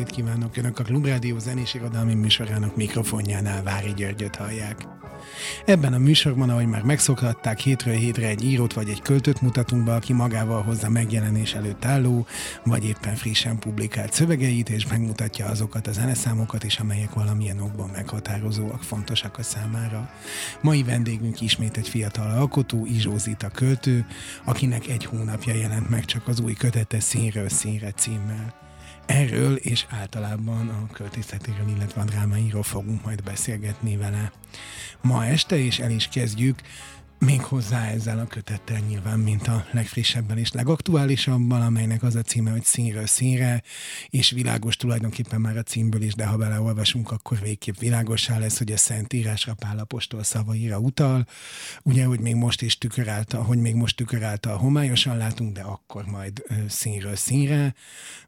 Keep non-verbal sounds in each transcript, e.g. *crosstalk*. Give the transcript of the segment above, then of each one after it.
estét kívánok! Önök a Klubrádió zenés irodalmi műsorának mikrofonjánál Vári Györgyöt hallják. Ebben a műsorban, ahogy már megszokhatták, hétről hétre egy írót vagy egy költőt mutatunk be, aki magával hozza megjelenés előtt álló, vagy éppen frissen publikált szövegeit, és megmutatja azokat a zeneszámokat is, amelyek valamilyen okban meghatározóak, fontosak a számára. Mai vendégünk ismét egy fiatal alkotó, Izsózita költő, akinek egy hónapja jelent meg csak az új kötete Színről színre címmel. Erről és általában a költészetéről, illetve a drámáiról fogunk majd beszélgetni vele. Ma este is el is kezdjük még hozzá ezzel a kötettel nyilván, mint a legfrissebben és legaktuálisabban, amelynek az a címe, hogy színről színre, és világos tulajdonképpen már a címből is, de ha beleolvasunk, akkor végképp világosá lesz, hogy a Szent Írásra Pálapostól szavaira utal. Ugye, hogy még most is tükörálta, hogy még most tükörálta a homályosan látunk, de akkor majd színről színre,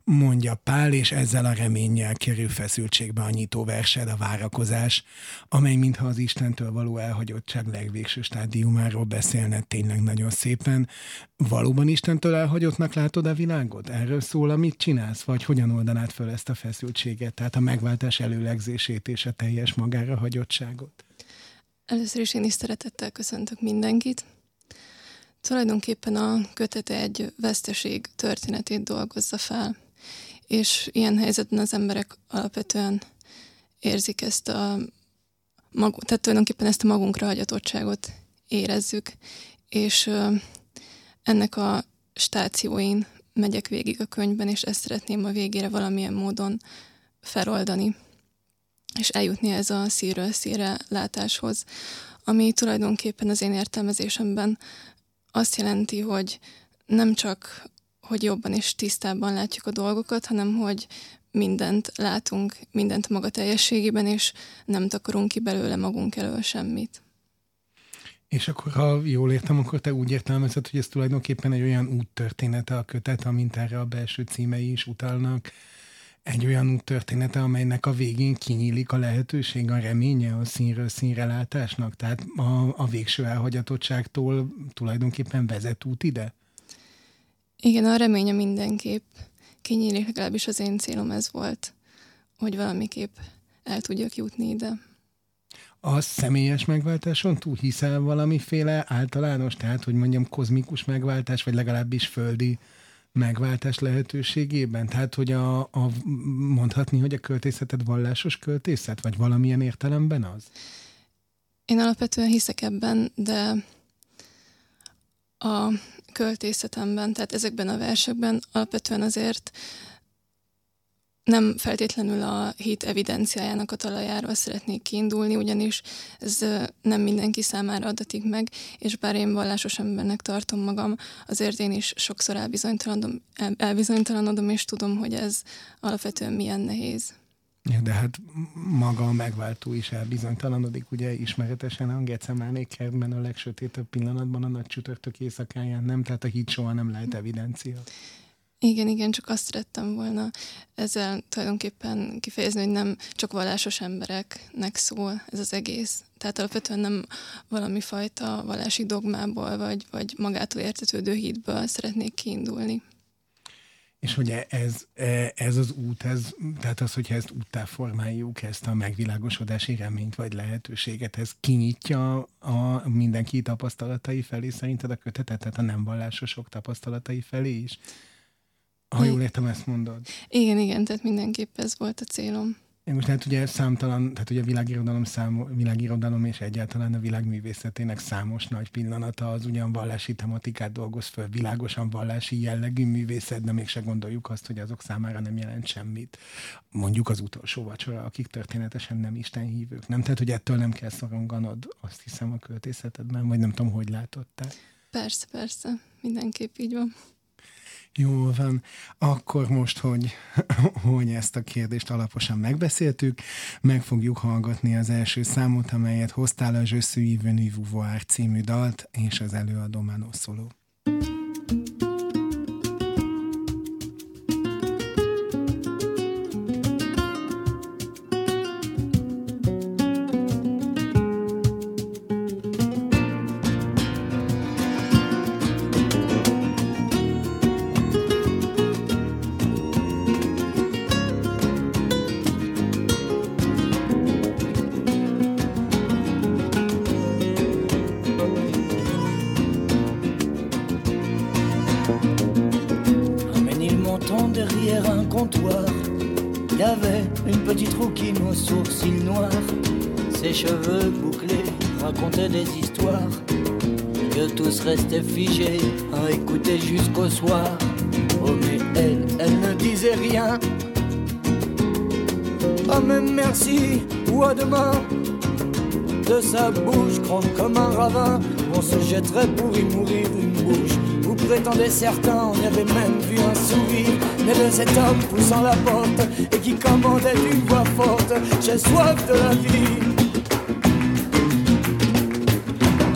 mondja Pál, és ezzel a reménnyel kerül feszültségbe a nyitó versed, a várakozás, amely mintha az Istentől való elhagyottság legvégső stádiumá témáról beszélne tényleg nagyon szépen. Valóban Istentől elhagyottnak látod a világot? Erről szól, amit csinálsz? Vagy hogyan oldanád föl ezt a feszültséget? Tehát a megváltás előlegzését és a teljes magára hagyottságot? Először is én is szeretettel köszöntök mindenkit. Tulajdonképpen a kötete egy veszteség történetét dolgozza fel, és ilyen helyzetben az emberek alapvetően érzik ezt a mag, tehát tulajdonképpen ezt a magunkra hagyatottságot érezzük, és ennek a stációin megyek végig a könyvben, és ezt szeretném a végére valamilyen módon feloldani, és eljutni ez a szírről szírre látáshoz, ami tulajdonképpen az én értelmezésemben azt jelenti, hogy nem csak, hogy jobban és tisztábban látjuk a dolgokat, hanem hogy mindent látunk, mindent maga teljességében, és nem takarunk ki belőle magunk elől semmit. És akkor, ha jól értem, akkor te úgy értelmezed, hogy ez tulajdonképpen egy olyan úttörténete a kötet, amint erre a belső címei is utalnak, egy olyan úttörténete, amelynek a végén kinyílik a lehetőség, a reménye a színről színre látásnak, tehát a, a végső elhagyatottságtól tulajdonképpen vezet út ide? Igen, a reménye mindenképp kinyílik, legalábbis az én célom ez volt, hogy valamiképp el tudjak jutni ide a személyes megváltáson túl hiszel valamiféle általános, tehát hogy mondjam kozmikus megváltás, vagy legalábbis földi megváltás lehetőségében? Tehát, hogy a, a mondhatni, hogy a költészeted vallásos költészet, vagy valamilyen értelemben az? Én alapvetően hiszek ebben, de a költészetemben, tehát ezekben a versekben alapvetően azért nem feltétlenül a hit evidenciájának a talajáról szeretnék kiindulni, ugyanis ez nem mindenki számára adatik meg, és bár én vallásos embernek tartom magam, azért én is sokszor elbizonytalanodom, elbizonytalanodom és tudom, hogy ez alapvetően milyen nehéz. Ja, de hát maga a megváltó is elbizonytalanodik, ugye ismeretesen a Gecemáné kertben a legsötétebb pillanatban a nagy csütörtök éjszakáján, nem? Tehát a hit soha nem lehet evidencia. Igen, igen, csak azt szerettem volna ezzel tulajdonképpen kifejezni, hogy nem csak vallásos embereknek szól ez az egész. Tehát alapvetően nem valami fajta vallási dogmából, vagy, vagy magától értetődő hitből szeretnék kiindulni. És hogy ez, ez az út, ez, tehát az, hogyha ezt úttá formáljuk, ezt a megvilágosodási reményt vagy lehetőséget, ez kinyitja a mindenki tapasztalatai felé, szerinted a kötetet, tehát a nem vallásosok tapasztalatai felé is? Ha jól értem, ezt mondod. Igen, igen, tehát mindenképp ez volt a célom. Én most lehet ugye számtalan, tehát ugye a világirodalom, szám, világirodalom és egyáltalán a világművészetének számos nagy pillanata az ugyan vallási tematikát dolgoz föl, világosan vallási jellegű művészet, de mégse gondoljuk azt, hogy azok számára nem jelent semmit. Mondjuk az utolsó vacsora, akik történetesen nem Isten hívők. Nem, tehát hogy ettől nem kell szoronganod, azt hiszem a költészetedben, vagy nem tudom, hogy látod te. Persze, persze, mindenképp így van. Jól van. Akkor most, hogy, *laughs* hogy ezt a kérdést alaposan megbeszéltük, meg fogjuk hallgatni az első számot, amelyet hoztál a Je suis venu című dalt, és az előadó Mano Solo. Certains, on avait même vu un sourire, mais de cet homme poussant la porte et qui commandait d'une voix forte. J'ai soif de la vie.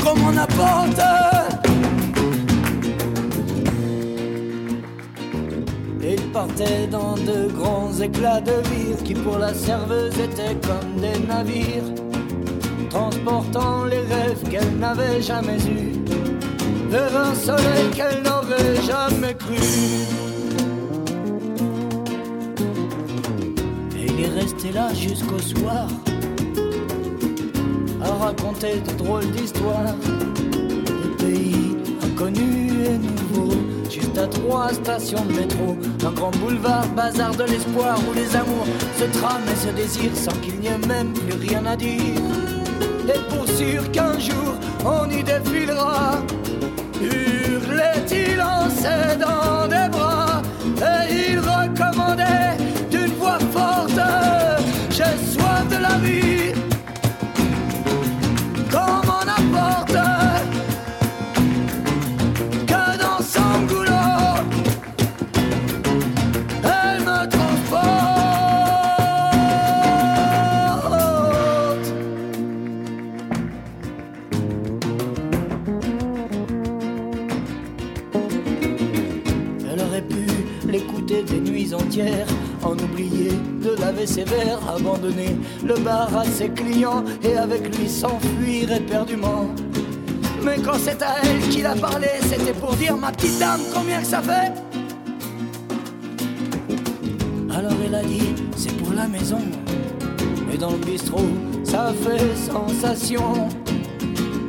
Comme on apporte partait dans de grands éclats de rire qui pour la serveuse étaient comme des navires, transportant les rêves qu'elle n'avait jamais eus un soleil qu'elle n'aurait jamais cru. Et il est resté là jusqu'au soir à raconter de drôles d'histoires, de pays inconnus et nouveaux juste à trois stations de métro. Un grand boulevard, bazar de l'espoir où les amours se trament et se désirent sans qu'il n'y ait même plus rien à dire. Et pour sûr qu'un jour on y défilera, hurlait-il en s'aidant en oublier de laver ses verres, abandonner le bar à ses clients et avec lui s'enfuir éperdument. Mais quand c'est à elle qu'il a parlé, c'était pour dire ma petite dame combien que ça fait? Alors elle a dit c'est pour la maison. Et dans le bistrot, ça fait sensation.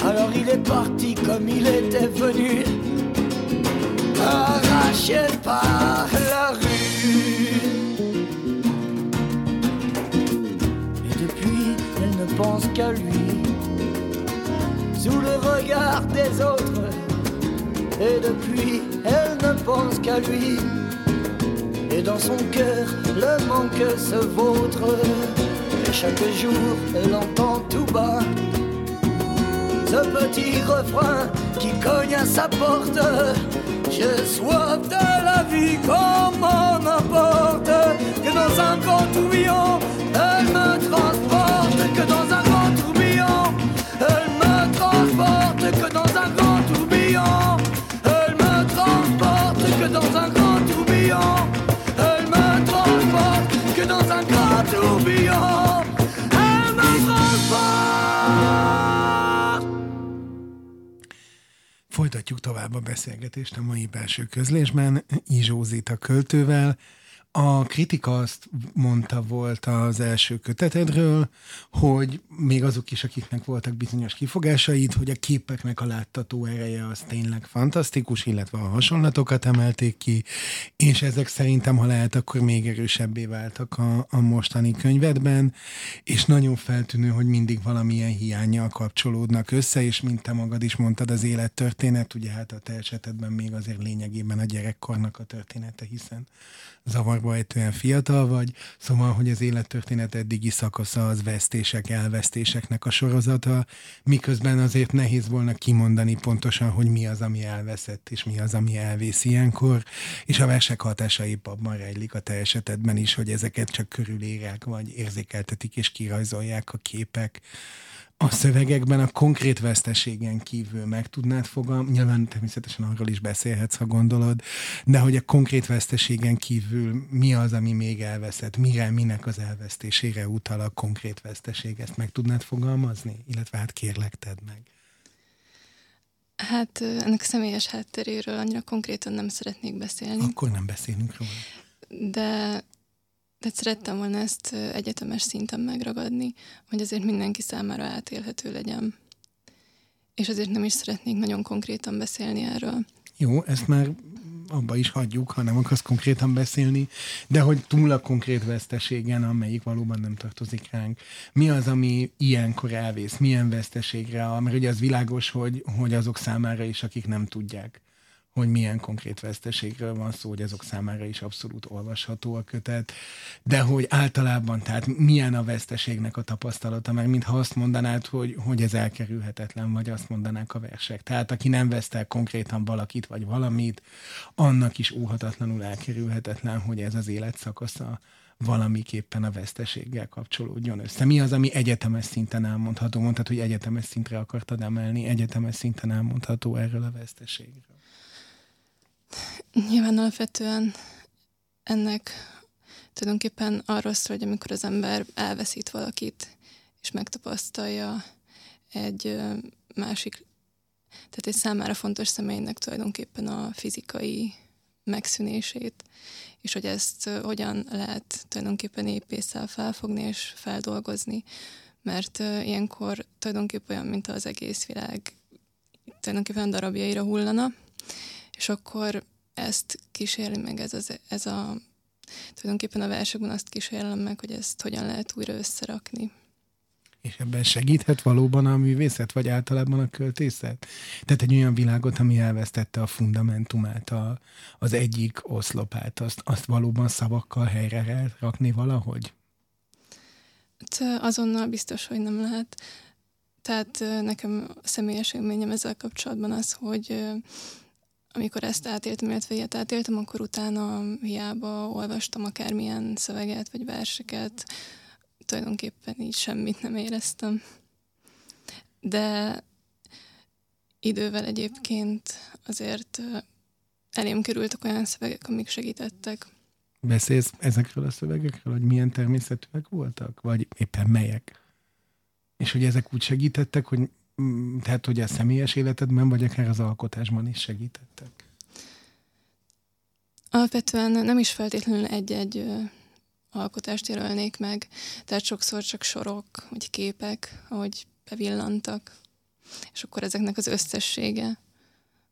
Alors il est parti comme il était venu, arraché par la rue. pense qu'à lui, sous le regard des autres. Et depuis, elle ne pense qu'à lui. Et dans son cœur, le manque se vautre. Et chaque jour, elle entend tout bas ce petit refrain qui cogne à sa porte. J'ai soif de la vie comme on n'importe que dans un grand Folytatjuk tovább a beszélgetést a mai belső közlésben Izsózita költővel, a kritika azt mondta volt az első kötetedről, hogy még azok is, akiknek voltak bizonyos kifogásaid, hogy a képeknek a láttató ereje az tényleg fantasztikus, illetve a hasonlatokat emelték ki, és ezek szerintem, ha lehet, akkor még erősebbé váltak a, a mostani könyvedben, és nagyon feltűnő, hogy mindig valamilyen hiányjal kapcsolódnak össze, és mint te magad is mondtad, az élettörténet, ugye hát a te esetedben még azért lényegében a gyerekkornak a története, hiszen zavarba ejtően fiatal vagy, szóval, hogy az élettörténet eddigi szakasza az vesztések, elvesztéseknek a sorozata, miközben azért nehéz volna kimondani pontosan, hogy mi az, ami elveszett, és mi az, ami elvész ilyenkor, és a versek hatása épp abban rejlik a te esetedben is, hogy ezeket csak körülérják, vagy érzékeltetik és kirajzolják a képek a szövegekben a konkrét veszteségen kívül meg tudnád fogalmazni, nyilván természetesen arról is beszélhetsz, ha gondolod, de hogy a konkrét veszteségen kívül mi az, ami még elveszett, mire, minek az elvesztésére utal a konkrét veszteség, ezt meg tudnád fogalmazni? Illetve hát kérlek, tedd meg. Hát ennek személyes hátteréről annyira konkrétan nem szeretnék beszélni. Akkor nem beszélünk róla. De de szerettem volna ezt egyetemes szinten megragadni, hogy azért mindenki számára átélhető legyen. És azért nem is szeretnék nagyon konkrétan beszélni erről. Jó, ezt már abba is hagyjuk, ha nem akarsz konkrétan beszélni, de hogy túl a konkrét veszteségen, amelyik valóban nem tartozik ránk. Mi az, ami ilyenkor elvész? Milyen veszteségre? Mert ugye az világos, hogy, hogy azok számára is, akik nem tudják hogy milyen konkrét veszteségről van szó, hogy azok számára is abszolút olvasható a kötet, de hogy általában, tehát milyen a veszteségnek a tapasztalata, mert mintha azt mondanád, hogy, hogy ez elkerülhetetlen, vagy azt mondanák a versek. Tehát aki nem vesztel konkrétan valakit vagy valamit, annak is óhatatlanul elkerülhetetlen, hogy ez az életszakasza valamiképpen a veszteséggel kapcsolódjon össze. Mi az, ami egyetemes szinten elmondható? Mondtad, hogy egyetemes szintre akartad emelni, egyetemes szinten elmondható erről a veszteségről. Nyilván alapvetően ennek tulajdonképpen arról szól, hogy amikor az ember elveszít valakit, és megtapasztalja egy másik, tehát egy számára fontos személynek tulajdonképpen a fizikai megszűnését, és hogy ezt hogyan lehet tulajdonképpen épészel felfogni és feldolgozni, mert ilyenkor tulajdonképpen olyan, mint az egész világ tulajdonképpen darabjaira hullana, és akkor ezt kísérli meg ez, az, ez a tulajdonképpen a versekben azt kísérlem meg, hogy ezt hogyan lehet újra összerakni. És ebben segíthet valóban a művészet, vagy általában a költészet? Tehát egy olyan világot, ami elvesztette a fundamentumát, a, az egyik oszlopát, azt, azt valóban szavakkal helyre lehet rakni valahogy? Hát, azonnal biztos, hogy nem lehet. Tehát nekem a személyes élményem ezzel kapcsolatban az, hogy amikor ezt átéltem, illetve ilyet átéltem, akkor utána hiába olvastam akármilyen szöveget vagy verseket, tulajdonképpen így semmit nem éreztem. De idővel egyébként azért elém kerültek olyan szövegek, amik segítettek. Beszélsz ezekről a szövegekről, hogy milyen természetűek voltak? Vagy éppen melyek? És hogy ezek úgy segítettek, hogy tehát, hogy a személyes életedben, vagy akár az alkotásban is segítettek? Alapvetően nem is feltétlenül egy-egy alkotást jelölnék meg, tehát sokszor csak sorok, vagy képek, ahogy bevillantak, és akkor ezeknek az összessége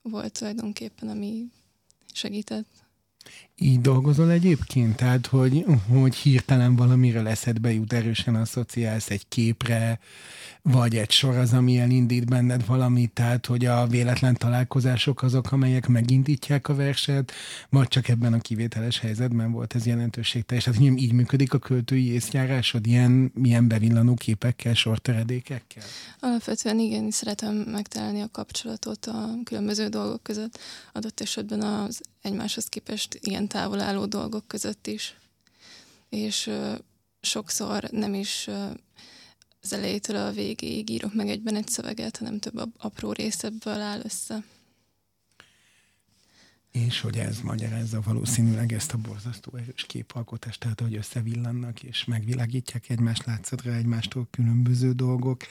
volt tulajdonképpen, ami segített. Így dolgozol egyébként? Tehát, hogy, hogy hirtelen valamiről eszedbe jut, erősen asszociálsz egy képre, vagy egy sor az, ami elindít benned valamit, tehát, hogy a véletlen találkozások azok, amelyek megindítják a verset, vagy csak ebben a kivételes helyzetben volt ez jelentőségteljes. Tehát, hogy így működik a költői észjárásod, ilyen, ilyen bevillanó képekkel, sorteredékekkel? Alapvetően igen, szeretem megtalálni a kapcsolatot a különböző dolgok között, adott esetben az egymáshoz képest ilyen távol álló dolgok között is. És sokszor nem is az elejétől a végéig írok meg egyben egy szöveget, hanem több apró részebből áll össze. És hogy ez magyarázza valószínűleg ezt a borzasztó erős képalkotást, tehát hogy összevillannak és megvilágítják egymást látszatra egymástól különböző dolgok.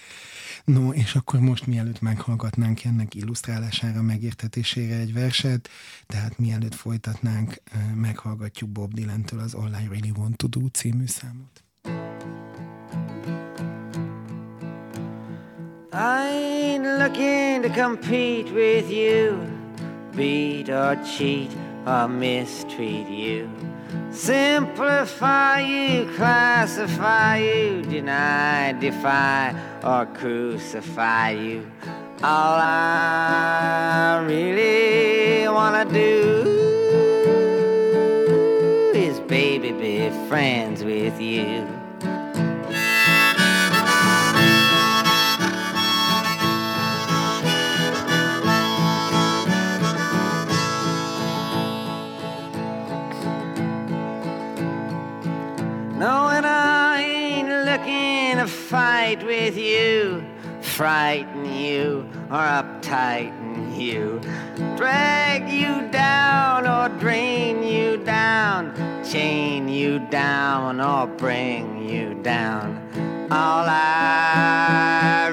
No, és akkor most mielőtt meghallgatnánk ennek illusztrálására, megértetésére egy verset, tehát mielőtt folytatnánk, meghallgatjuk Bob Dylan-től az All I Really Want To Do című számot. I ain't looking to compete with you beat or cheat or mistreat you. Simplify you, classify you, deny, defy, or crucify you. All I really wanna do is, baby be friends with you. Looking to fight with you, frighten you, or uptighten you, drag you down or drain you down, chain you down or bring you down. All I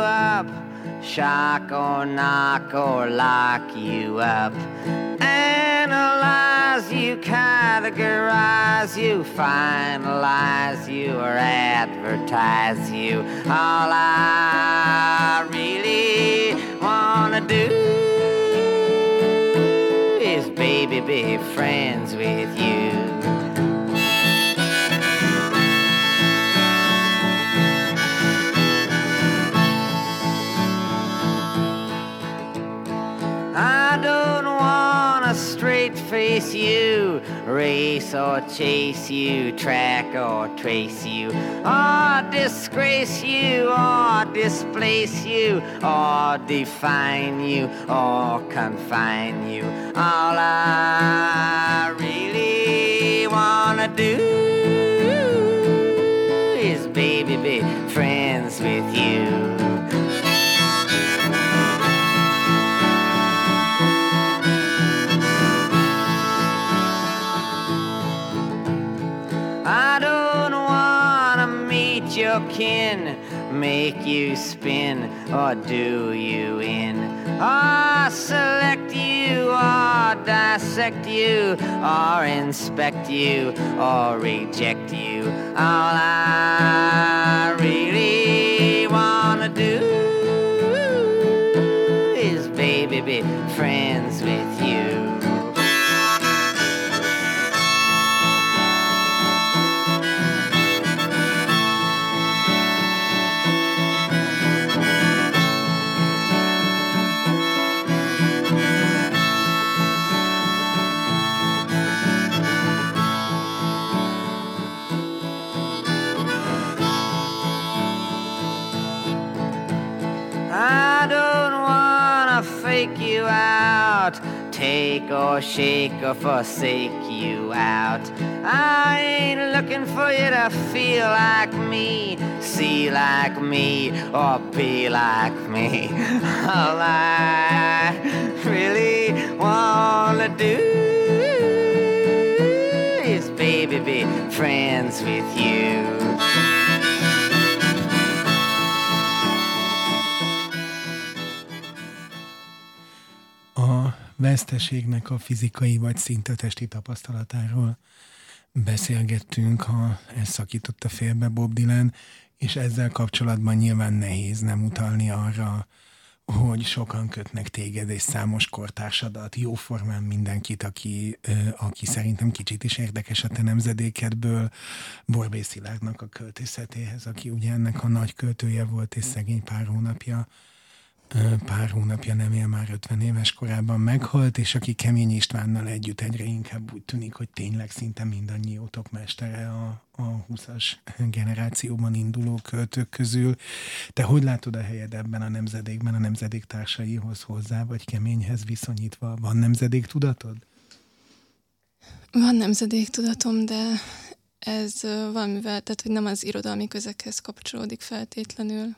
up, shock or knock or lock you up. Analyze you, categorize you, finalize you, or advertise you. All I really wanna do is, baby, be friends with you. Face you, race or chase you, track or trace you, or disgrace you, or displace you, or define you, or confine you. All I really wanna do is, baby, be friends with you. Kin, make you spin or do you in, or select you or dissect you or inspect you or reject you. All I or shake or forsake you out. I ain't looking for you to feel like me, see like me, or be like me. *laughs* All I really wanna do is, baby, be friends with you. Veszteségnek a fizikai vagy szinte testi tapasztalatáról beszélgettünk, ha ezt szakította félbe Bob Dylan, és ezzel kapcsolatban nyilván nehéz nem utalni arra, hogy sokan kötnek téged és számos kortársadat, jóformán mindenkit, aki, aki szerintem kicsit is érdekes a te nemzedékedből, Borbély Szilárdnak a költészetéhez, aki ugye ennek a nagy költője volt, és szegény pár hónapja pár hónapja nem él már 50 éves korában meghalt, és aki Kemény Istvánnal együtt egyre inkább úgy tűnik, hogy tényleg szinte mindannyiótok mestere a, a 20-as generációban induló költők közül. Te hogy látod a helyed ebben a nemzedékben, a nemzedék társaihoz hozzá, vagy Keményhez viszonyítva? Van nemzedék tudatod? Van nemzedéktudatom, de ez valamivel, tehát hogy nem az irodalmi közekhez kapcsolódik feltétlenül,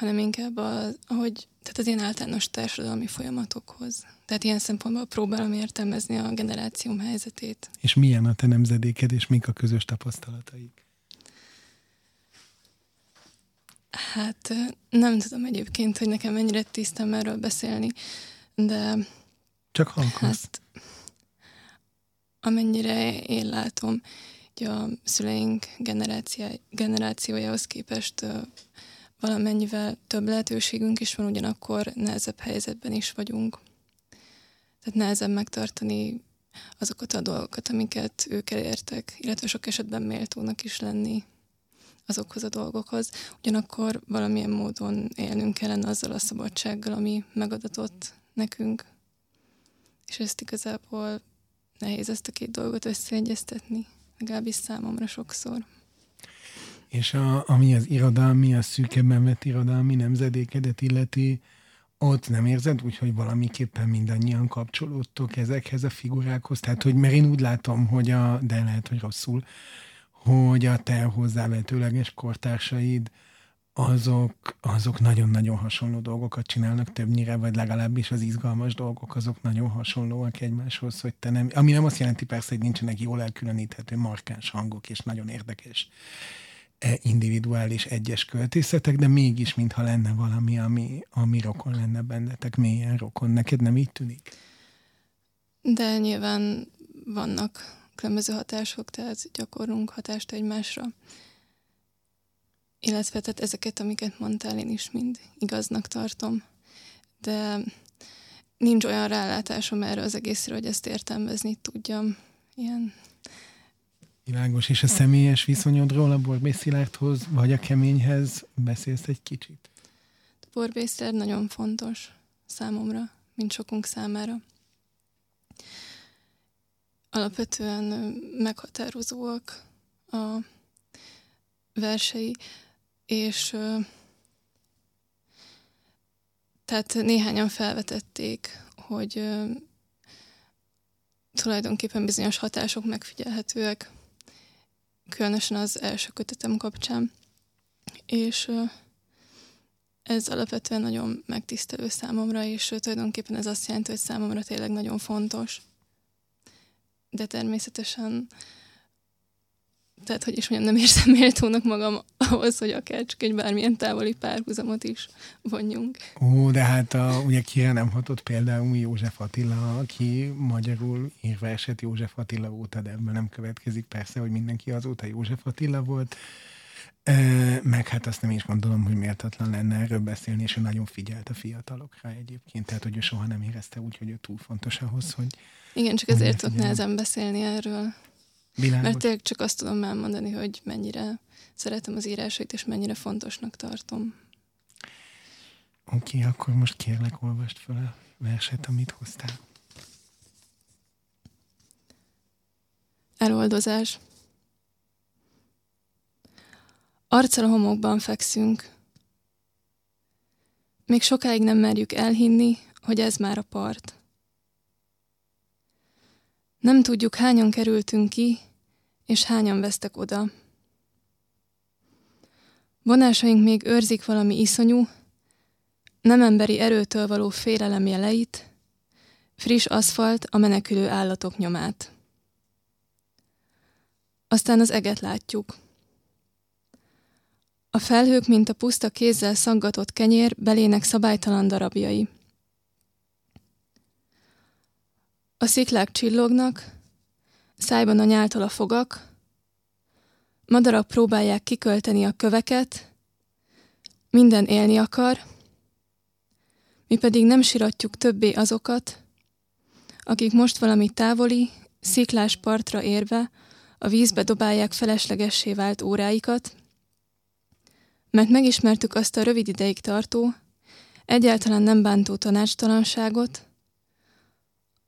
hanem inkább az, ahogy, tehát az ilyen általános társadalmi folyamatokhoz. Tehát ilyen szempontból próbálom értelmezni a generációm helyzetét. És milyen a te nemzedéked, és mik a közös tapasztalataik? Hát nem tudom egyébként, hogy nekem mennyire tisztem erről beszélni, de Csak halkasz. hát amennyire én látom, hogy a szüleink generáció, generációjához képest valamennyivel több lehetőségünk is van, ugyanakkor nehezebb helyzetben is vagyunk. Tehát nehezebb megtartani azokat a dolgokat, amiket ők elértek, illetve sok esetben méltónak is lenni azokhoz a dolgokhoz. Ugyanakkor valamilyen módon élnünk kellene azzal a szabadsággal, ami megadatott nekünk. És ezt igazából nehéz ezt a két dolgot összeegyeztetni, legalábbis számomra sokszor. És a, ami az irodalmi, a szűkebben vett irodalmi nemzedékedet illeti, ott nem érzed úgy, hogy valamiképpen mindannyian kapcsolódtok ezekhez a figurákhoz? Tehát, hogy mert én úgy látom, hogy a, de lehet, hogy rosszul, hogy a te hozzávetőleges kortársaid azok, azok nagyon-nagyon hasonló dolgokat csinálnak többnyire, vagy legalábbis az izgalmas dolgok azok nagyon hasonlóak egymáshoz, hogy te nem, ami nem azt jelenti persze, hogy nincsenek jól elkülöníthető markáns hangok és nagyon érdekes individuális egyes költészetek, de mégis, mintha lenne valami, ami, ami rokon lenne bennetek, mélyen rokon. Neked nem így tűnik? De nyilván vannak különböző hatások, tehát gyakorlunk hatást egymásra. Illetve tehát ezeket, amiket mondtál, én is mind igaznak tartom. De nincs olyan rálátásom erre az egészre, hogy ezt értelmezni tudjam. Ilyen Világos, és a személyes viszonyodról a Borbély Szilárdhoz, vagy a keményhez beszélsz egy kicsit? A Borbély nagyon fontos számomra, mint sokunk számára alapvetően meghatározóak a versei, és tehát néhányan felvetették, hogy tulajdonképpen bizonyos hatások megfigyelhetőek, különösen az első kötetem kapcsán, és ez alapvetően nagyon megtisztelő számomra, és tulajdonképpen ez azt jelenti, hogy számomra tényleg nagyon fontos. De természetesen tehát, hogy is mondjam, nem érzem méltónak magam ahhoz, hogy akár csak egy bármilyen távoli párhuzamot is vonjunk. Ó, de hát a, ugye kire nem hatott például József Attila, aki magyarul írva esett József Attila óta, de ebből nem következik persze, hogy mindenki azóta József Attila volt. E, meg hát azt nem is gondolom, hogy méltatlan lenne erről beszélni, és ő nagyon figyelt a fiatalokra egyébként, tehát hogy ő soha nem érezte úgy, hogy ő túl fontos ahhoz, hogy igen, csak ezért tudok nehezen beszélni erről. Világos. Mert tényleg csak azt tudom elmondani, hogy mennyire szeretem az írásait, és mennyire fontosnak tartom. Oké, okay, akkor most kérlek, olvast fel a verset, amit hoztál. Eloldozás. Arccal a homokban fekszünk. Még sokáig nem merjük elhinni, hogy ez már a part. Nem tudjuk, hányan kerültünk ki, és hányan vesztek oda. Vonásaink még őrzik valami iszonyú, nem emberi erőtől való félelem jeleit, friss aszfalt a menekülő állatok nyomát. Aztán az eget látjuk. A felhők, mint a puszta kézzel szaggatott kenyér, belének szabálytalan darabjai. A sziklák csillognak, szájban a nyáltal a fogak, madarak próbálják kikölteni a köveket, minden élni akar, mi pedig nem siratjuk többé azokat, akik most valami távoli, sziklás partra érve a vízbe dobálják feleslegessé vált óráikat, mert megismertük azt a rövid ideig tartó, egyáltalán nem bántó tanácstalanságot,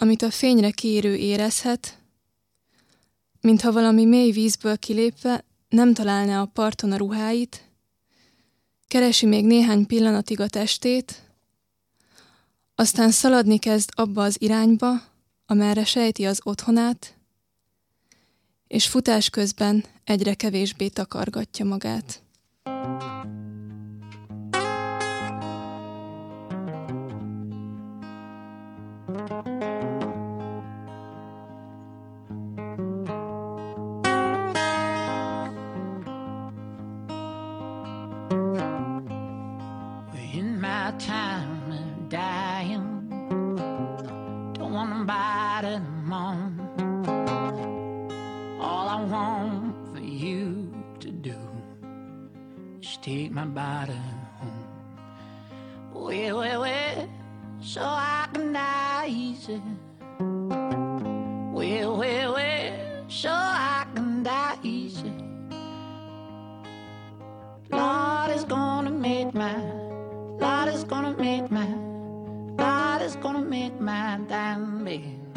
amit a fényre kiérő érezhet, mintha valami mély vízből kilépve nem találná a parton a ruháit, keresi még néhány pillanatig a testét, aztán szaladni kezd abba az irányba, amerre sejti az otthonát, és futás közben egyre kevésbé takargatja magát. Is gonna make my damn bed.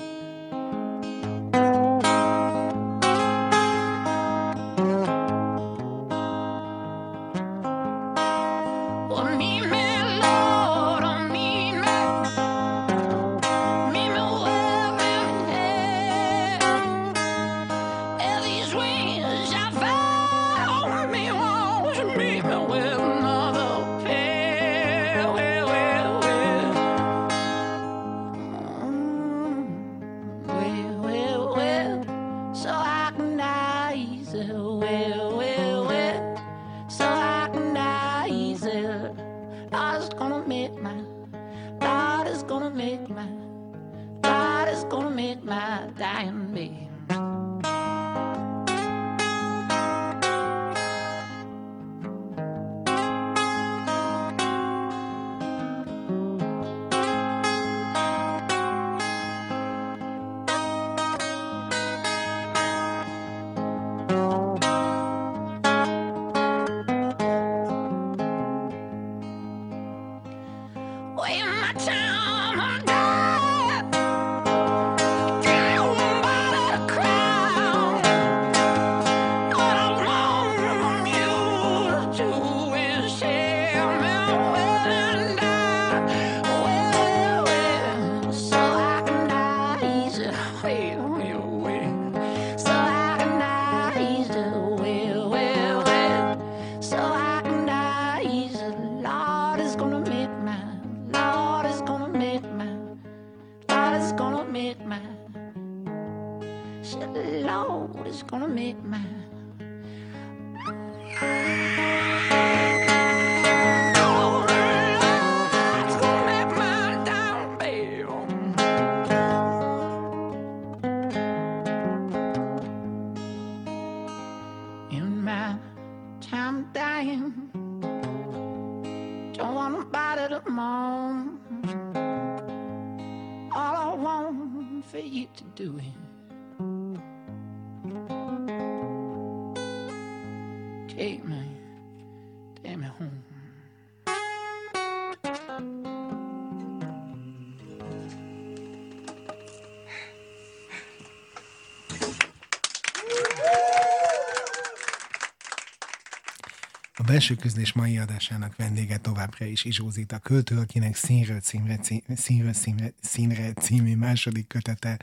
Belső közlés mai adásának vendége továbbra is Izsózita költő, akinek színről, címre, cí, színről színre, színre című második kötete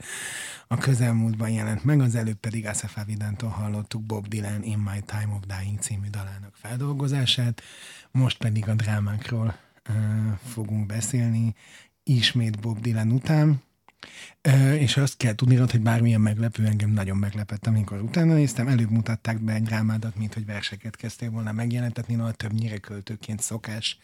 a közelmúltban jelent meg, az előbb pedig Asaf Avidántól hallottuk Bob Dylan In My Time of Dying című dalának feldolgozását, most pedig a drámákról uh, fogunk beszélni, ismét Bob Dylan után, és azt kell tudni, hogy bármilyen meglepő, engem nagyon meglepett, amikor utána néztem. Előbb mutatták be egy drámádat, mint hogy verseket kezdtél volna megjelentetni, no, többnyire költőként szokás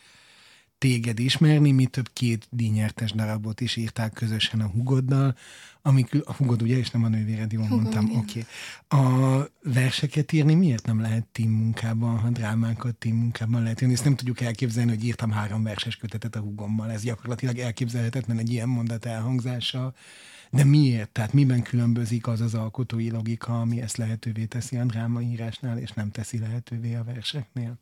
téged ismerni, mi több két díjnyertes darabot is írták közösen a Hugoddal, amik, a Hugod ugye, és nem a nővéred, jól Hugom, mondtam, oké. Okay. A verseket írni miért nem lehet team munkában, ha drámákat team munkában lehet írni? Ezt nem tudjuk elképzelni, hogy írtam három verses kötetet a Hugommal. Ez gyakorlatilag elképzelhetetlen egy ilyen mondat elhangzása. De miért? Tehát miben különbözik az az alkotói logika, ami ezt lehetővé teszi a drámaírásnál, és nem teszi lehetővé a verseknél?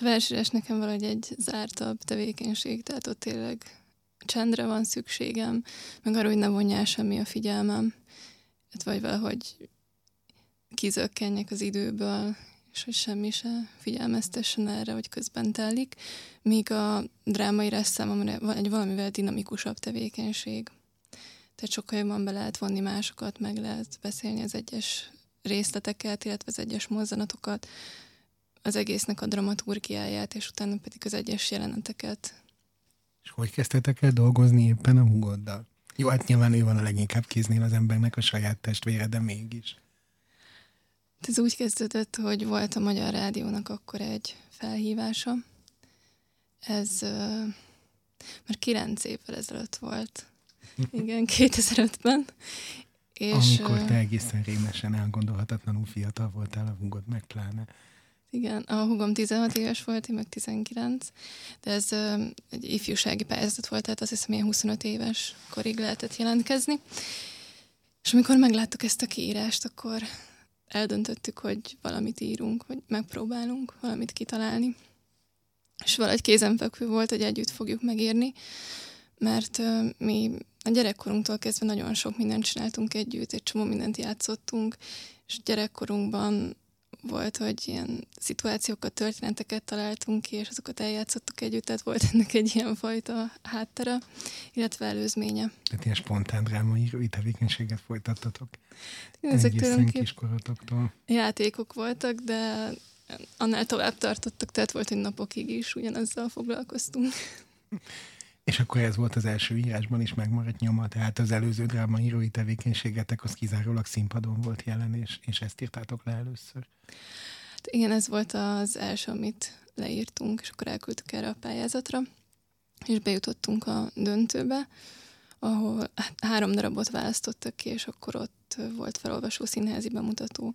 A versírás nekem valahogy egy zártabb tevékenység, tehát ott tényleg csendre van szükségem, meg arra, hogy ne vonjál semmi a figyelmem, hát vagy valahogy kizökkenjek az időből, és hogy semmi se figyelmeztessen erre, hogy közben telik, míg a drámaírás számomra egy valamivel dinamikusabb tevékenység. Tehát sokkal jobban be lehet vonni másokat, meg lehet beszélni az egyes részleteket, illetve az egyes mozzanatokat, az egésznek a dramaturgiáját, és utána pedig az egyes jeleneteket. És hogy kezdtetek el dolgozni éppen a hugoddal? Jó, hát nyilván ő van a leginkább kéznél az embernek a saját testvére, de mégis. Ez úgy kezdődött, hogy volt a Magyar Rádiónak akkor egy felhívása. Ez uh, már kilenc évvel ezelőtt volt. *laughs* Igen, 2005-ben. És, Amikor te egészen rémesen elgondolhatatlanul fiatal voltál a hugod, meg pláne. Igen, a hugom 16 éves volt, én meg 19, de ez uh, egy ifjúsági pályázat volt, tehát azt hiszem, ilyen 25 éves korig lehetett jelentkezni. És amikor megláttuk ezt a kiírást, akkor eldöntöttük, hogy valamit írunk, vagy megpróbálunk valamit kitalálni. És valahogy kézenfekvő volt, hogy együtt fogjuk megírni, mert uh, mi a gyerekkorunktól kezdve nagyon sok mindent csináltunk együtt, egy csomó mindent játszottunk, és gyerekkorunkban volt, hogy ilyen szituációkat, történeteket találtunk ki, és azokat eljátszottuk együtt, tehát volt ennek egy ilyen fajta háttere, illetve előzménye. Tehát ilyen spontán drámaírói tevékenységet folytattatok? Ezek tulajdonképpen kiskoratoktól. játékok voltak, de annál tovább tartottak, tehát volt, hogy napokig is ugyanazzal foglalkoztunk. *laughs* És akkor ez volt az első írásban is megmaradt nyoma, tehát az előző drámaírói tevékenységetek az kizárólag színpadon volt jelen, és, és ezt írtátok le először. Hát igen, ez volt az első, amit leírtunk, és akkor elküldtük erre a pályázatra, és bejutottunk a döntőbe, ahol három darabot választottak ki, és akkor ott volt felolvasó színházi bemutató,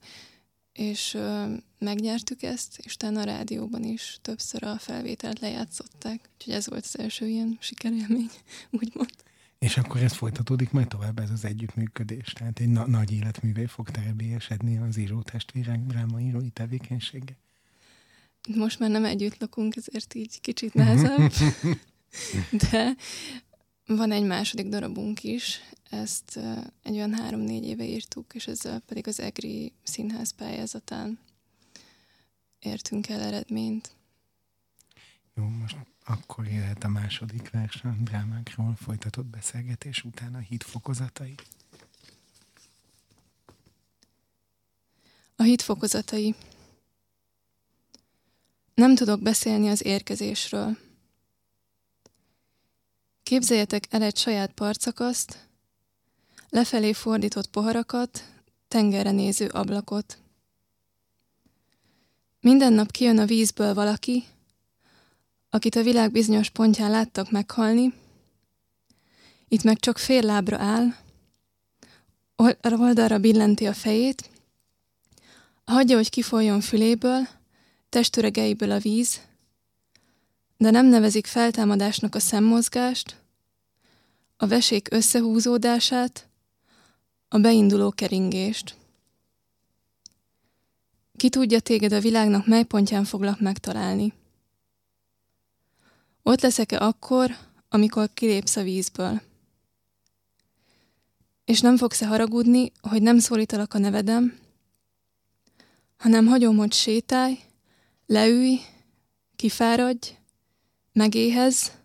és ö, megnyertük ezt, és utána a rádióban is többször a felvételt lejátszották. Úgyhogy ez volt az első ilyen sikerélmény, *laughs* úgymond. És akkor ez folytatódik majd tovább, ez az együttműködés. Tehát egy na- nagy életművé fog terebélyesedni az író testvérek drámaírói tevékenysége. Most már nem együtt lakunk, ezért így kicsit nehezebb. *laughs* De van egy második darabunk is, ezt egy olyan három-négy éve írtuk, és ezzel pedig az EGRI színház pályázatán értünk el eredményt. Jó, most akkor jöhet a második vers a drámákról folytatott beszélgetés után a híd fokozatai. A híd fokozatai. Nem tudok beszélni az érkezésről. Képzeljetek el egy saját partszakaszt, lefelé fordított poharakat, tengerre néző ablakot. Minden nap kijön a vízből valaki, akit a világ bizonyos pontján láttak meghalni, itt meg csak fél lábra áll, oldalra billenti a fejét, hagyja, hogy kifoljon füléből, testüregeiből a víz, de nem nevezik feltámadásnak a szemmozgást, a vesék összehúzódását, a beinduló keringést. Ki tudja téged a világnak mely pontján foglak megtalálni? Ott leszek-e akkor, amikor kilépsz a vízből? És nem fogsz-e haragudni, hogy nem szólítalak a nevedem, hanem hagyom, hogy sétálj, leülj, kifáradj, megéhez,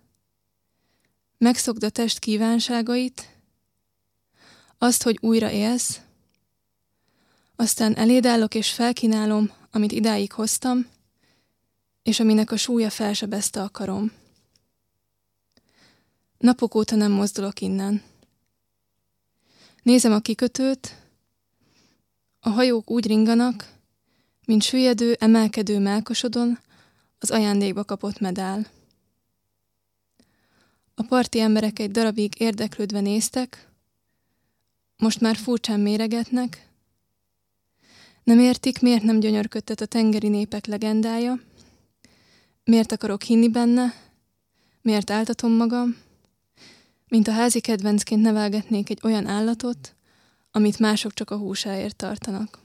megszokd a test kívánságait, azt, hogy újra élsz, aztán eléd állok és felkínálom, amit idáig hoztam, és aminek a súlya felsebezte a karom. Napok óta nem mozdulok innen. Nézem a kikötőt, a hajók úgy ringanak, mint süllyedő, emelkedő melkosodon az ajándékba kapott medál. A parti emberek egy darabig érdeklődve néztek, most már furcsán méregetnek. Nem értik, miért nem gyönyörködtet a tengeri népek legendája, miért akarok hinni benne, miért áltatom magam, mint a házi kedvencként nevelgetnék egy olyan állatot, amit mások csak a húsáért tartanak.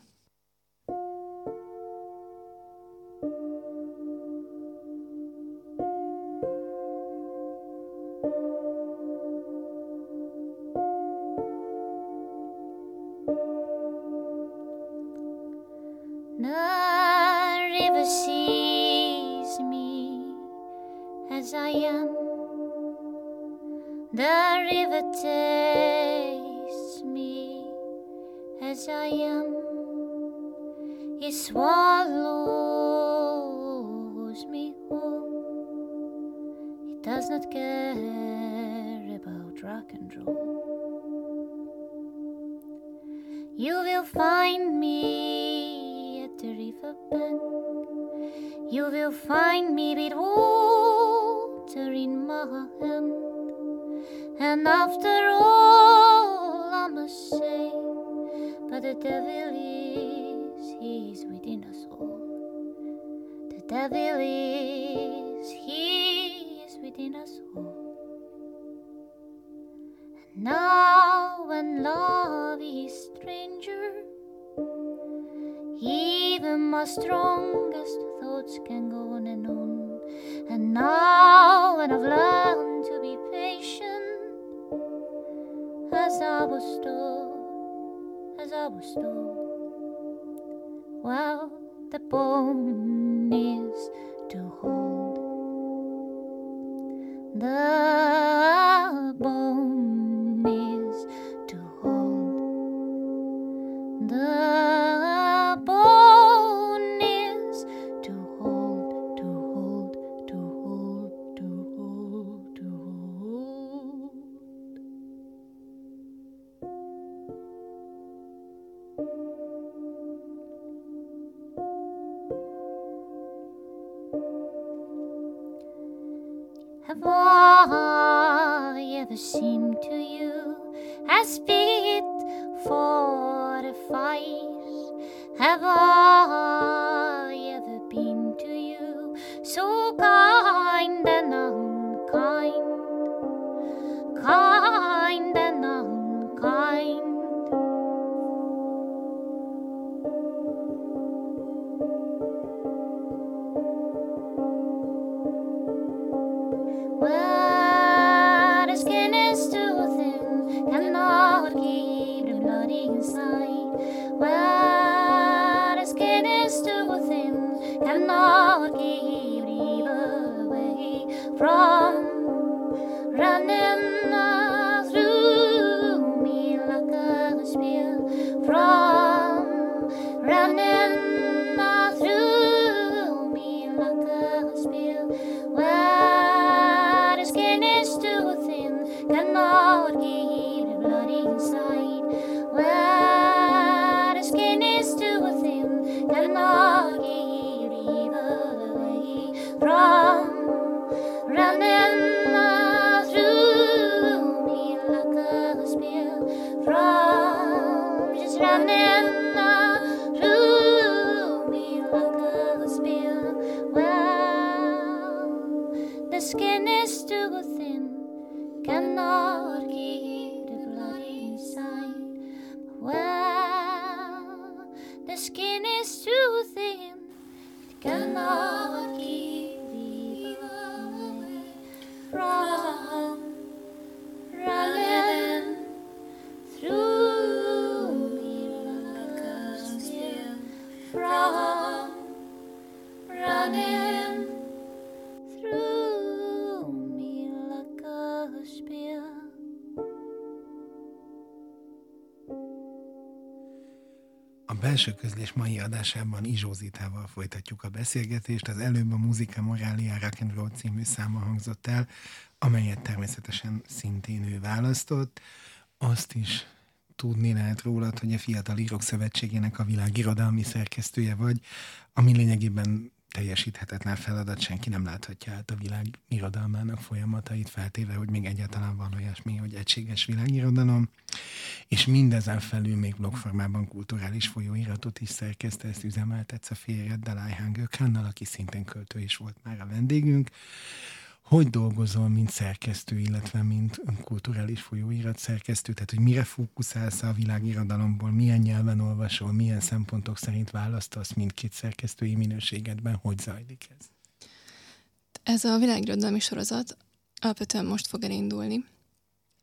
The devil is, he's within us all. The devil is, he is within us all. And now when love is stranger, even my strongest thoughts can And now when I've learned to be patient, as I was told, as I was told, well, the bone is to hold. The Where the skin is too thin, cannot keep the blood inside. Közlés mai adásában Izsózitával folytatjuk a beszélgetést. Az előbb a Muzika Morália Rock and Roll című száma hangzott el, amelyet természetesen szintén ő választott. Azt is tudni lehet rólad, hogy a Fiatal Írók Szövetségének a világirodalmi szerkesztője vagy, ami lényegében teljesíthetetlen feladat, senki nem láthatja át a világ irodalmának folyamatait, feltéve, hogy még egyáltalán van olyasmi, hogy egységes világirodalom, és mindezen felül még blogformában kulturális folyóiratot is szerkesztesz, üzemeltetsz a férjeddel, Ájhán Gökhánnal, aki szintén költő is volt már a vendégünk. Hogy dolgozol, mint szerkesztő, illetve mint kulturális folyóirat szerkesztő? Tehát, hogy mire fókuszálsz a világirodalomból, milyen nyelven olvasol, milyen szempontok szerint választasz mindkét szerkesztői minőségedben, hogy zajlik ez? Ez a világirodalmi sorozat alapvetően most fog elindulni,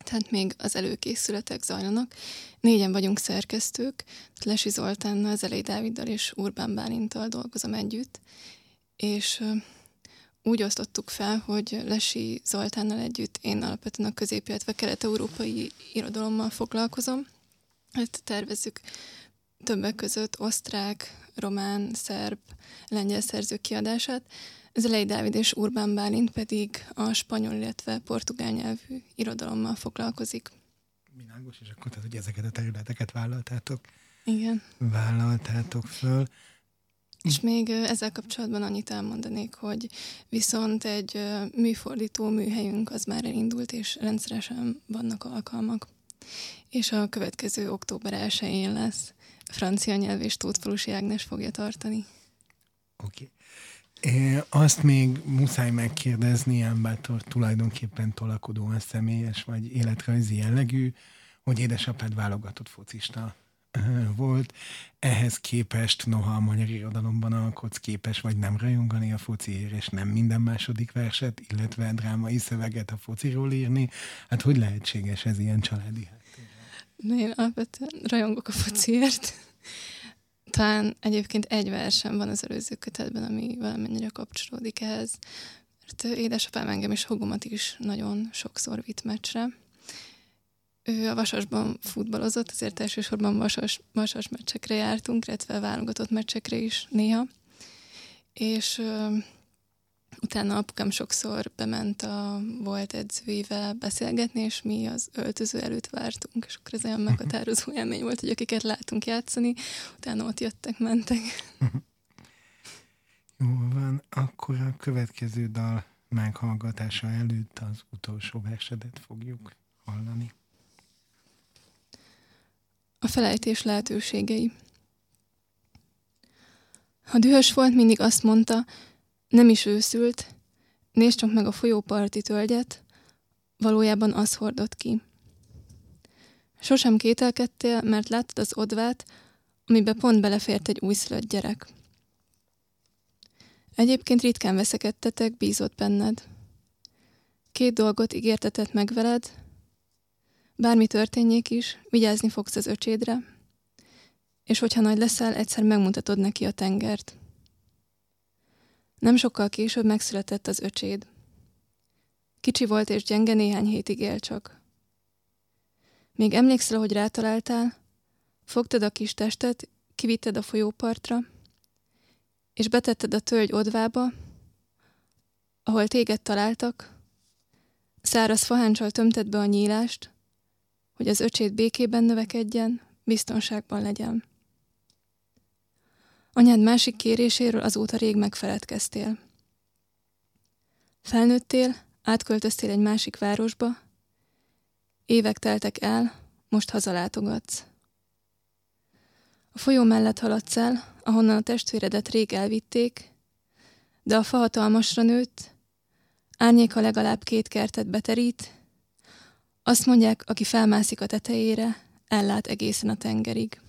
tehát még az előkészületek zajlanak. Négyen vagyunk szerkesztők, Lesi Zoltánnal, Zelei Dáviddal és Urbán Bálintal dolgozom együtt, és úgy osztottuk fel, hogy Lesi Zoltánnal együtt én alapvetően a közép, illetve kelet-európai irodalommal foglalkozom. Ezt tervezzük többek között osztrák, román, szerb, lengyel szerzők kiadását. Zelei Dávid és Urbán Bálint pedig a spanyol, illetve portugál nyelvű irodalommal foglalkozik. Világos, és akkor tehát, hogy ezeket a területeket vállaltátok, Igen. vállaltátok föl. És még ezzel kapcsolatban annyit elmondanék, hogy viszont egy műfordító műhelyünk az már elindult, és rendszeresen vannak alkalmak. És a következő október 1-én lesz. Francia nyelv és Tóth Falusi Ágnes fogja tartani. Oké. É, azt még muszáj megkérdezni, ilyen bátor tulajdonképpen tolakodóan személyes vagy életrajzi jellegű, hogy édesapád válogatott focista volt. Ehhez képest, noha a magyar irodalomban alkotsz, képes vagy nem rajongani a fociért, és nem minden második verset, illetve drámai szöveget a fociról írni. Hát hogy lehetséges ez ilyen családi háttérrel? Én alapvetően rajongok a fociért. Talán egyébként egy versem van az előző kötetben, ami valamennyire kapcsolódik ehhez. Mert édesapám engem és hogomat is nagyon sokszor vitt meccsre ő a Vasasban futballozott, ezért elsősorban vasas, vasas meccsekre jártunk, illetve válogatott meccsekre is néha. És ö, utána apukám sokszor bement a volt edzőivel beszélgetni, és mi az öltöző előtt vártunk, és akkor ez olyan meghatározó élmény volt, hogy akiket látunk játszani, utána ott jöttek, mentek. *laughs* Jó van, akkor a következő dal meghallgatása előtt az utolsó versedet fogjuk hallani. A felejtés lehetőségei. Ha dühös volt, mindig azt mondta, nem is őszült, nézd csak meg a folyóparti tölgyet, valójában az hordott ki. Sosem kételkedtél, mert láttad az odvát, amibe pont belefért egy újszülött gyerek. Egyébként ritkán veszekedtetek, bízott benned. Két dolgot ígértetett meg veled, Bármi történjék is, vigyázni fogsz az öcsédre, és hogyha nagy leszel, egyszer megmutatod neki a tengert. Nem sokkal később megszületett az öcséd. Kicsi volt és gyenge, néhány hétig él csak. Még emlékszel, hogy rátaláltál? Fogtad a kis testet, kivitted a folyópartra, és betetted a tölgy odvába, ahol téged találtak, száraz faháncsal tömted be a nyílást, hogy az öcsét békében növekedjen, biztonságban legyen. Anyád másik kéréséről azóta rég megfeledkeztél. Felnőttél, átköltöztél egy másik városba, évek teltek el, most hazalátogatsz. A folyó mellett haladsz el, ahonnan a testvéredet rég elvitték, de a fa hatalmasra nőtt, árnyéka legalább két kertet beterít, azt mondják, aki felmászik a tetejére, ellát egészen a tengerig.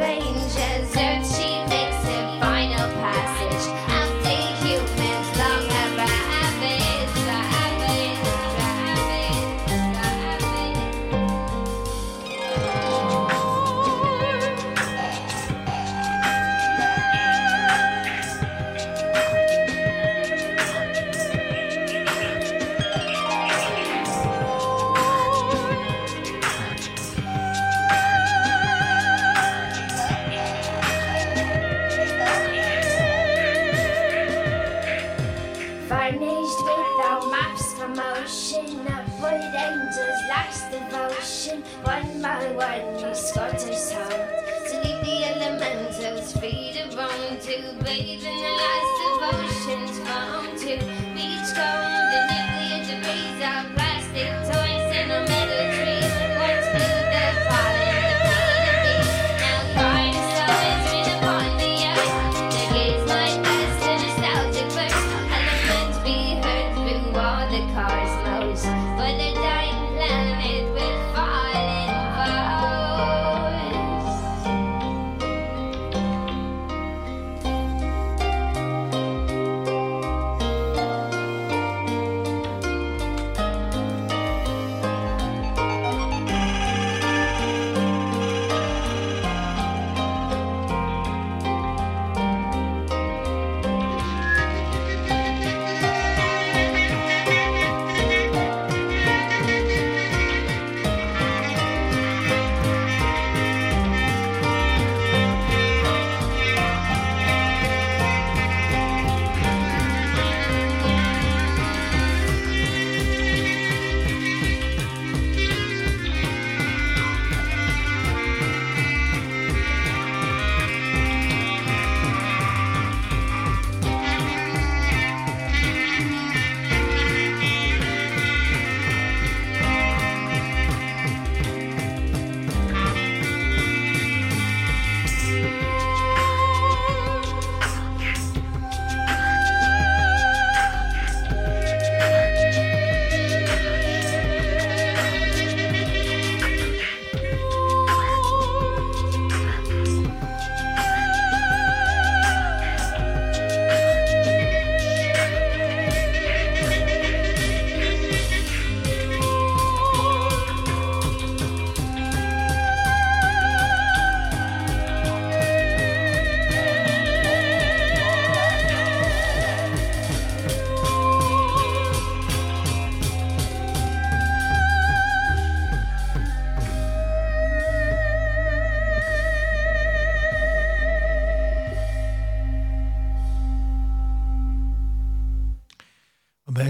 And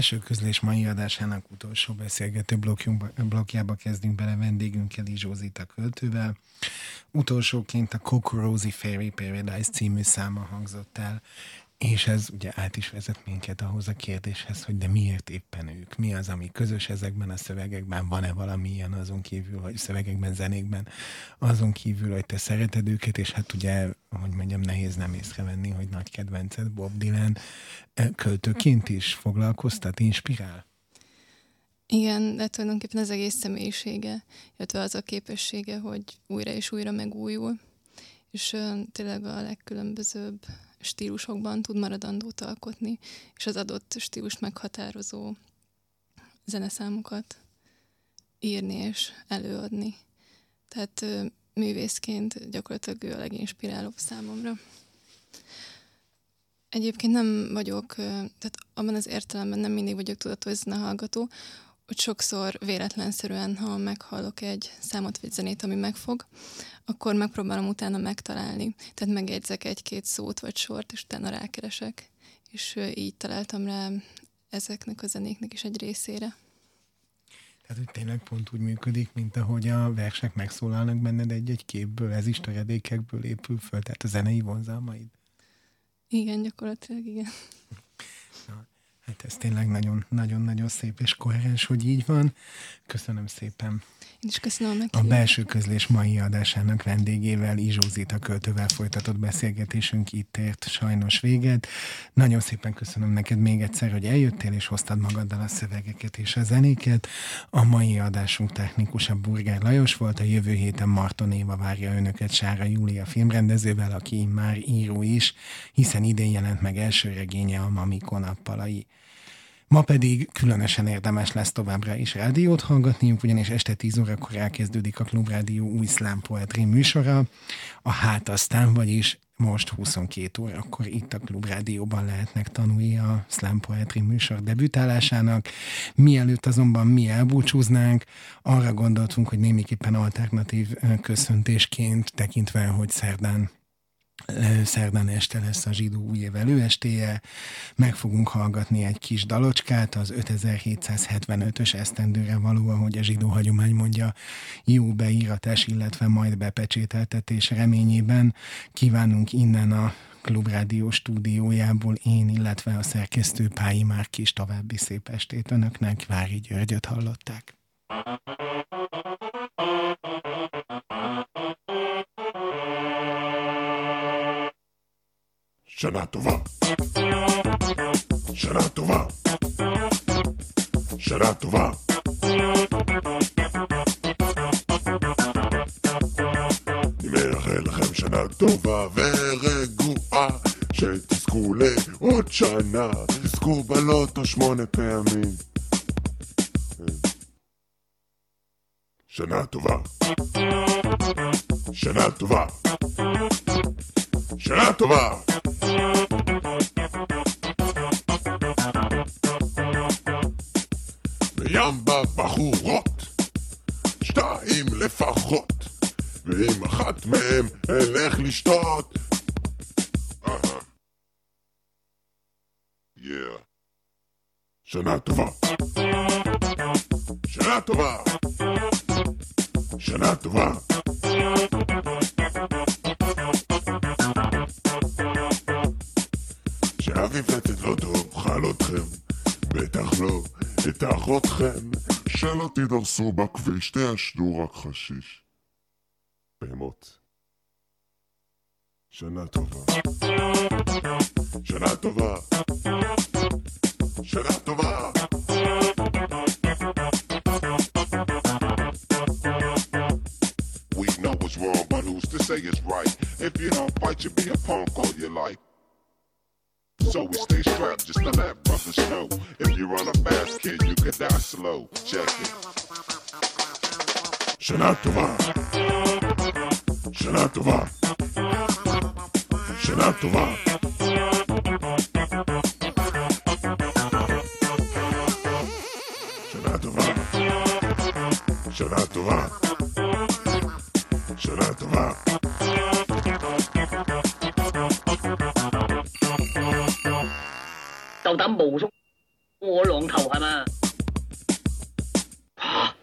belső közlés mai adásának utolsó beszélgető blokkjába kezdünk bele vendégünkkel, Zsózita költővel. Utolsóként a Cockrozy Fairy Paradise című száma hangzott el, és ez ugye át is vezet minket ahhoz a kérdéshez, hogy de miért éppen ők? Mi az, ami közös ezekben a szövegekben? Van-e valami ilyen azon kívül, hogy szövegekben, zenékben, azon kívül, hogy te szereted őket, és hát ugye, hogy mondjam, nehéz nem észrevenni, hogy nagy kedvenced Bob Dylan eh, költőként is foglalkoztat, inspirál? Igen, de tulajdonképpen az egész személyisége, illetve az a képessége, hogy újra és újra megújul, és tényleg a legkülönbözőbb stílusokban tud maradandót alkotni, és az adott stílus meghatározó zeneszámokat írni és előadni. Tehát művészként gyakorlatilag ő a leginspirálóbb számomra. Egyébként nem vagyok, tehát abban az értelemben nem mindig vagyok tudatos zenehallgató, hogy sokszor véletlenszerűen, ha meghallok egy számot vagy zenét, ami megfog, akkor megpróbálom utána megtalálni. Tehát megjegyzek egy-két szót vagy sort, és utána rákeresek. És így találtam rá ezeknek a zenéknek is egy részére. Tehát, hogy tényleg pont úgy működik, mint ahogy a versek megszólalnak benned egy-egy képből, ez is töredékekből épül föl, tehát a zenei vonzalmaid. Igen, gyakorlatilag igen. Hát ez tényleg nagyon-nagyon szép és koherens, hogy így van. Köszönöm szépen. Én is köszönöm a, a belső közlés mai adásának vendégével, Izsózita költővel folytatott beszélgetésünk itt ért sajnos véget. Nagyon szépen köszönöm neked még egyszer, hogy eljöttél és hoztad magaddal a szövegeket és a zenéket. A mai adásunk technikusa Burger Lajos volt, a jövő héten Marton Éva várja önöket Sára Júlia filmrendezővel, aki már író is, hiszen idén jelent meg első regénye a Mamiko nappalai. Ma pedig különösen érdemes lesz továbbra is rádiót hallgatniunk, ugyanis este 10 órakor elkezdődik a Klubrádió új slam poetry műsora, a Hát aztán, vagyis most 22 órakor itt a Klubrádióban lehetnek tanulni a Slam Poetry műsor debütálásának. Mielőtt azonban mi elbúcsúznánk, arra gondoltunk, hogy némiképpen alternatív köszöntésként tekintve, hogy szerdán szerdán este lesz a zsidó új év előestéje, meg fogunk hallgatni egy kis dalocskát, az 5775-ös esztendőre való, ahogy a zsidó hagyomány mondja, jó beíratás, illetve majd bepecsételtetés reményében. Kívánunk innen a Klubrádió stúdiójából én, illetve a szerkesztő Pályi már kis további szép estét önöknek. Vári Györgyöt hallották. שנה טובה. שנה טובה. שנה טובה. אני מאחל לכם שנה טובה ורגועה, שתזכו לעוד שנה, תזכו בלוטו שמונה פעמים. שנה טובה. שנה טובה. שנה טובה. ים בבחורות, שתיים לפחות, ועם אחת מהם אלך לשתות. Yeah. שנה טובה. שנה טובה. שנה טובה. לצאת לא תאכל אתכם, בטח לא את אחותכם, שלא תדרסו בכביש, תעשנו רק חשיש. בהמות. שנה טובה. שנה טובה. שנה טובה. We know what's wrong, but who's to say it's right? If you don't fight, you be a punk all your life. So we stay strapped just to let brothers know. If you run a fast kid, you could die slow. Check it. Shanatova. Shanatova. Shanatova. Shana Tova. Shana 胆冒充我浪头系嘛？啊，